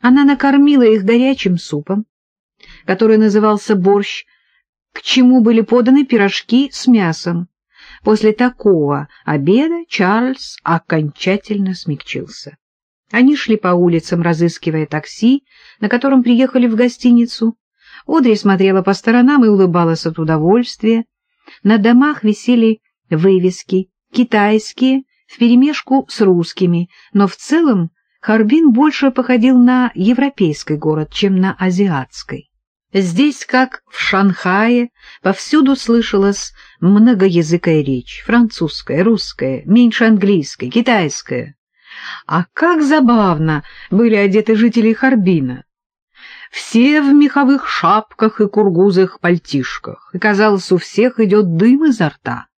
Она накормила их горячим супом, который назывался борщ, к чему были поданы пирожки с мясом. После такого обеда Чарльз окончательно смягчился. Они шли по улицам, разыскивая такси, на котором приехали в гостиницу. Одри смотрела по сторонам и улыбалась от удовольствия. На домах висели вывески, китайские, вперемешку с русскими, но в целом Харбин больше походил на европейский город, чем на азиатский. Здесь, как в Шанхае, повсюду слышалась многоязыкая речь, французская, русская, меньше английской, китайская. А как забавно были одеты жители Харбина! Все в меховых шапках и кургузых пальтишках, и, казалось, у всех идет дым изо рта.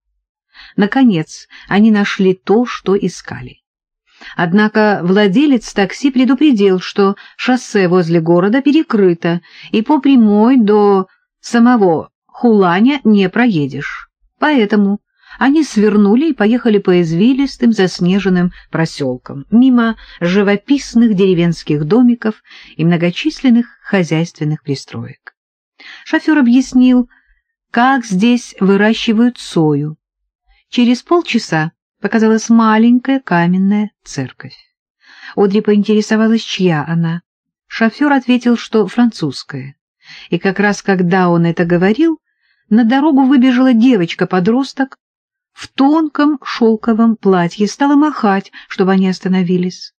Наконец, они нашли то, что искали. Однако владелец такси предупредил, что шоссе возле города перекрыто, и по прямой до самого Хуланя не проедешь. Поэтому они свернули и поехали по извилистым заснеженным проселкам, мимо живописных деревенских домиков и многочисленных хозяйственных пристроек. Шофер объяснил, как здесь выращивают сою. Через полчаса показалась маленькая каменная церковь. Одри поинтересовалась, чья она. Шофер ответил, что французская. И как раз когда он это говорил, на дорогу выбежала девочка-подросток в тонком шелковом платье, стала махать, чтобы они остановились.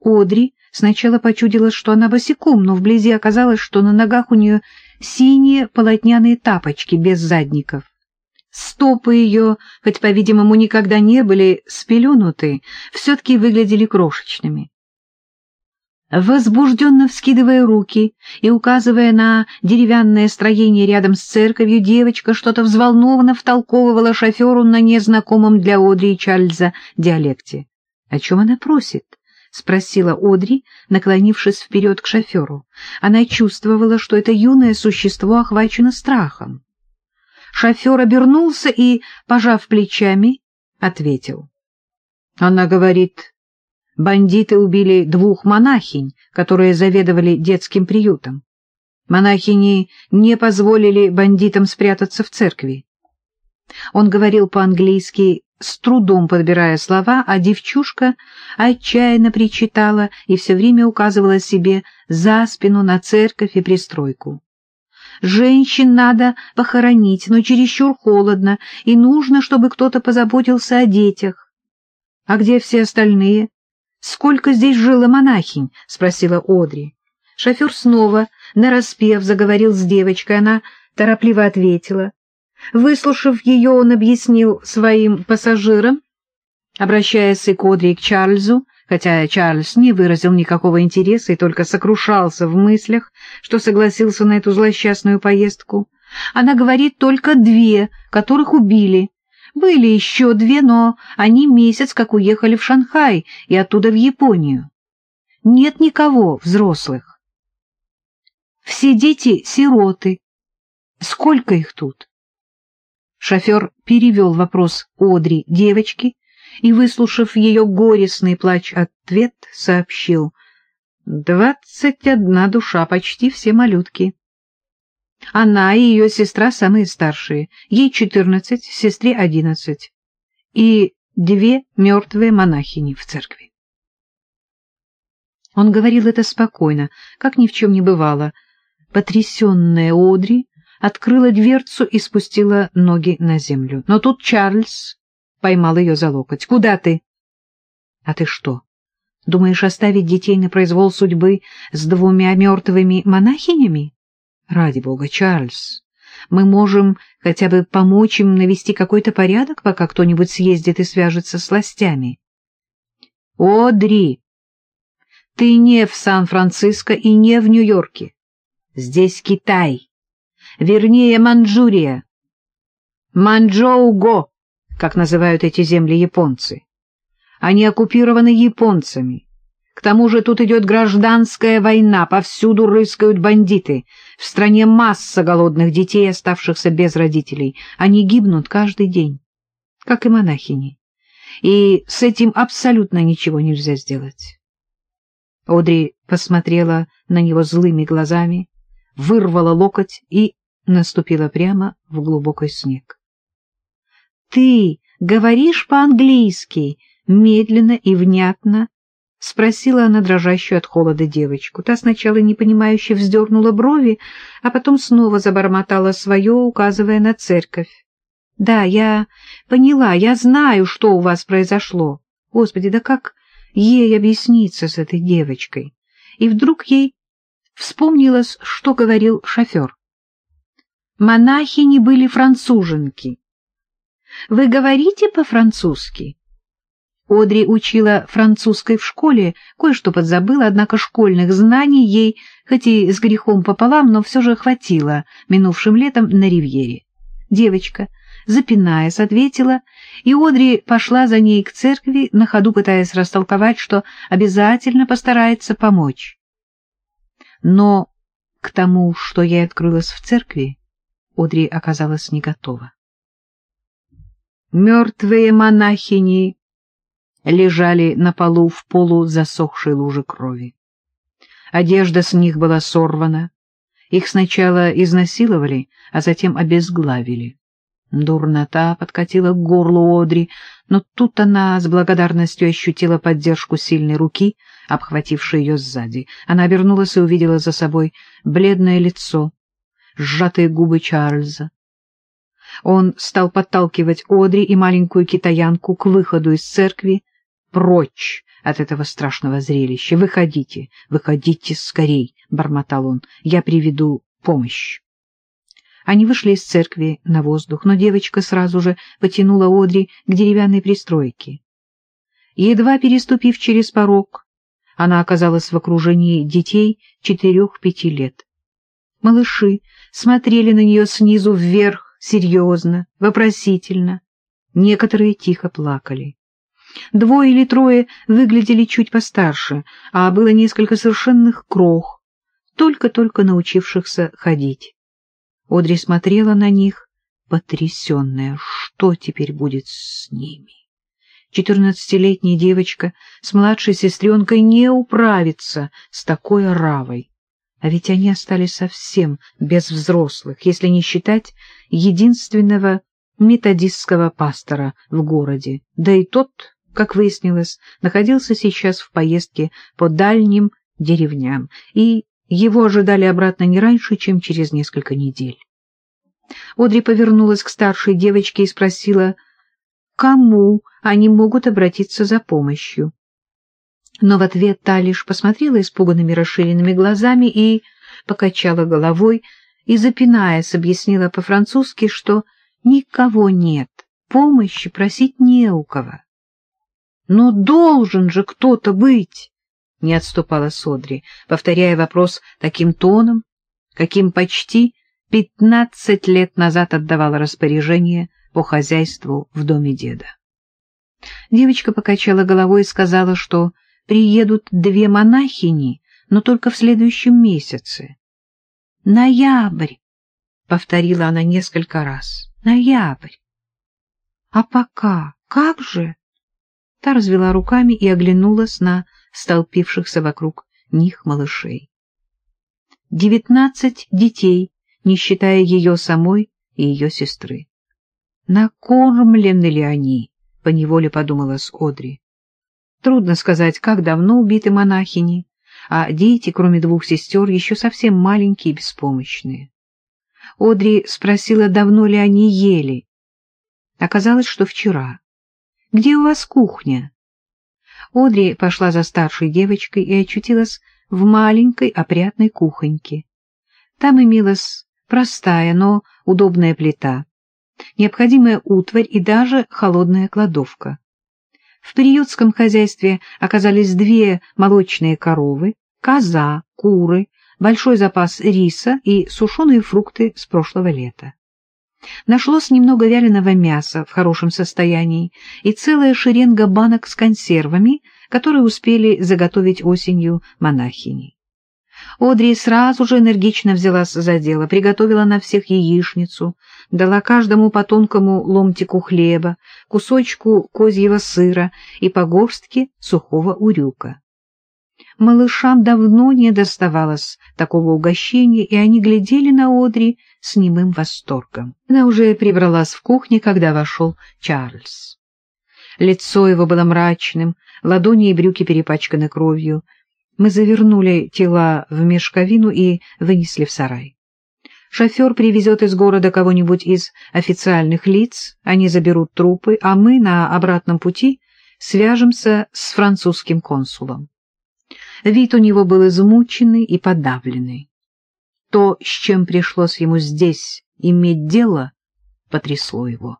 Одри сначала почудилась, что она босиком, но вблизи оказалось, что на ногах у нее синие полотняные тапочки без задников. Стопы ее, хоть, по-видимому, никогда не были спеленуты, все-таки выглядели крошечными. Возбужденно вскидывая руки и указывая на деревянное строение рядом с церковью, девочка что-то взволнованно втолковывала шоферу на незнакомом для Одри и Чарльза диалекте. — О чем она просит? — спросила Одри, наклонившись вперед к шоферу. Она чувствовала, что это юное существо охвачено страхом. Шофер обернулся и, пожав плечами, ответил. Она говорит, бандиты убили двух монахинь, которые заведовали детским приютом. Монахини не позволили бандитам спрятаться в церкви. Он говорил по-английски, с трудом подбирая слова, а девчушка отчаянно причитала и все время указывала себе за спину на церковь и пристройку. Женщин надо похоронить, но чересчур холодно, и нужно, чтобы кто-то позаботился о детях. — А где все остальные? — Сколько здесь жило монахинь? — спросила Одри. Шофер снова, нараспев, заговорил с девочкой. Она торопливо ответила. Выслушав ее, он объяснил своим пассажирам, обращаясь и к Одри, и к Чарльзу, хотя Чарльз не выразил никакого интереса и только сокрушался в мыслях, что согласился на эту злосчастную поездку. Она говорит только две, которых убили. Были еще две, но они месяц как уехали в Шанхай и оттуда в Японию. Нет никого взрослых. Все дети — сироты. Сколько их тут? Шофер перевел вопрос Одри девочки и, выслушав ее горестный плач-ответ, сообщил. «Двадцать одна душа, почти все малютки. Она и ее сестра самые старшие, ей четырнадцать, сестре одиннадцать, и две мертвые монахини в церкви». Он говорил это спокойно, как ни в чем не бывало. Потрясенная Одри открыла дверцу и спустила ноги на землю. Но тут Чарльз поймал ее за локоть. «Куда ты?» «А ты что, думаешь оставить детей на произвол судьбы с двумя мертвыми монахинями?» «Ради бога, Чарльз, мы можем хотя бы помочь им навести какой-то порядок, пока кто-нибудь съездит и свяжется с властями». «Одри, ты не в Сан-Франциско и не в Нью-Йорке. Здесь Китай, вернее Манчжурия. Манчжоу-го!» Как называют эти земли японцы. Они оккупированы японцами. К тому же тут идет гражданская война, повсюду рыскают бандиты. В стране масса голодных детей, оставшихся без родителей. Они гибнут каждый день, как и монахини. И с этим абсолютно ничего нельзя сделать. Одри посмотрела на него злыми глазами, вырвала локоть и наступила прямо в глубокий снег. — Ты говоришь по-английски? — медленно и внятно — спросила она дрожащую от холода девочку. Та сначала непонимающе вздернула брови, а потом снова забормотала свое, указывая на церковь. — Да, я поняла, я знаю, что у вас произошло. Господи, да как ей объясниться с этой девочкой? И вдруг ей вспомнилось, что говорил шофер. Монахини были француженки. — Вы говорите по-французски? — Одри учила французской в школе, кое-что подзабыла, однако школьных знаний ей, хоть и с грехом пополам, но все же хватило минувшим летом на ривьере. Девочка, запинаясь, ответила, и Одри пошла за ней к церкви, на ходу пытаясь растолковать, что обязательно постарается помочь. Но к тому, что ей открылось в церкви, Одри оказалась не готова. Мертвые монахини лежали на полу в полузасохшей луже крови. Одежда с них была сорвана. Их сначала изнасиловали, а затем обезглавили. Дурнота подкатила к горлу Одри, но тут она с благодарностью ощутила поддержку сильной руки, обхватившей ее сзади. Она обернулась и увидела за собой бледное лицо, сжатые губы Чарльза. Он стал подталкивать Одри и маленькую китаянку к выходу из церкви, прочь от этого страшного зрелища. Выходите, выходите скорей, — бормотал он, — я приведу помощь. Они вышли из церкви на воздух, но девочка сразу же потянула Одри к деревянной пристройке. Едва переступив через порог, она оказалась в окружении детей четырех-пяти лет. Малыши смотрели на нее снизу вверх, серьезно, вопросительно. Некоторые тихо плакали. Двое или трое выглядели чуть постарше, а было несколько совершенных крох, только-только научившихся ходить. Одри смотрела на них, потрясенная, что теперь будет с ними. Четырнадцатилетняя девочка с младшей сестренкой не управится с такой равой. А ведь они остались совсем без взрослых, если не считать единственного методистского пастора в городе, да и тот как выяснилось, находился сейчас в поездке по дальним деревням, и его ожидали обратно не раньше, чем через несколько недель. Одри повернулась к старшей девочке и спросила, кому они могут обратиться за помощью. Но в ответ та лишь посмотрела испуганными расширенными глазами и покачала головой, и, запинаясь, объяснила по-французски, что никого нет, помощи просить не у кого. Но должен же кто-то быть, — не отступала Содри, повторяя вопрос таким тоном, каким почти пятнадцать лет назад отдавала распоряжение по хозяйству в доме деда. Девочка покачала головой и сказала, что приедут две монахини, но только в следующем месяце. «Ноябрь!» — повторила она несколько раз. «Ноябрь!» «А пока как же?» Та развела руками и оглянулась на столпившихся вокруг них малышей. Девятнадцать детей, не считая ее самой и ее сестры. Накормлены ли они? — поневоле подумала с Одри. Трудно сказать, как давно убиты монахини, а дети, кроме двух сестер, еще совсем маленькие и беспомощные. Одри спросила, давно ли они ели. Оказалось, что вчера. Где у вас кухня? Одри пошла за старшей девочкой и очутилась в маленькой опрятной кухоньке. Там имелась простая, но удобная плита, необходимая утварь и даже холодная кладовка. В приютском хозяйстве оказались две молочные коровы, коза, куры, большой запас риса и сушеные фрукты с прошлого лета. Нашлось немного вяленого мяса в хорошем состоянии и целая шеренга банок с консервами, которые успели заготовить осенью монахини. Одри сразу же энергично взялась за дело, приготовила на всех яичницу, дала каждому по тонкому ломтику хлеба, кусочку козьего сыра и по горстке сухого урюка. Малышам давно не доставалось такого угощения, и они глядели на Одри с немым восторгом. Она уже прибралась в кухне, когда вошел Чарльз. Лицо его было мрачным, ладони и брюки перепачканы кровью. Мы завернули тела в мешковину и вынесли в сарай. Шофер привезет из города кого-нибудь из официальных лиц, они заберут трупы, а мы на обратном пути свяжемся с французским консулом. Вид у него был измученный и подавленный. То, с чем пришлось ему здесь иметь дело, потрясло его.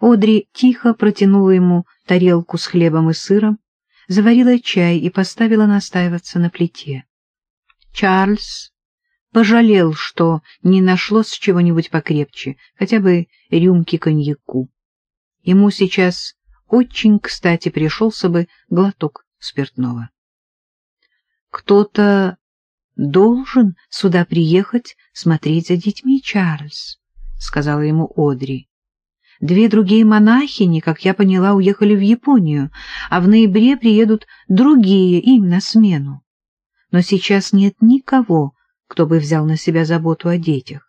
Одри тихо протянула ему тарелку с хлебом и сыром, заварила чай и поставила настаиваться на плите. Чарльз пожалел, что не нашлось чего-нибудь покрепче, хотя бы рюмки коньяку. Ему сейчас очень кстати пришелся бы глоток спиртного. Кто-то должен сюда приехать смотреть за детьми, Чарльз, — сказала ему Одри. Две другие монахини, как я поняла, уехали в Японию, а в ноябре приедут другие им на смену. Но сейчас нет никого, кто бы взял на себя заботу о детях.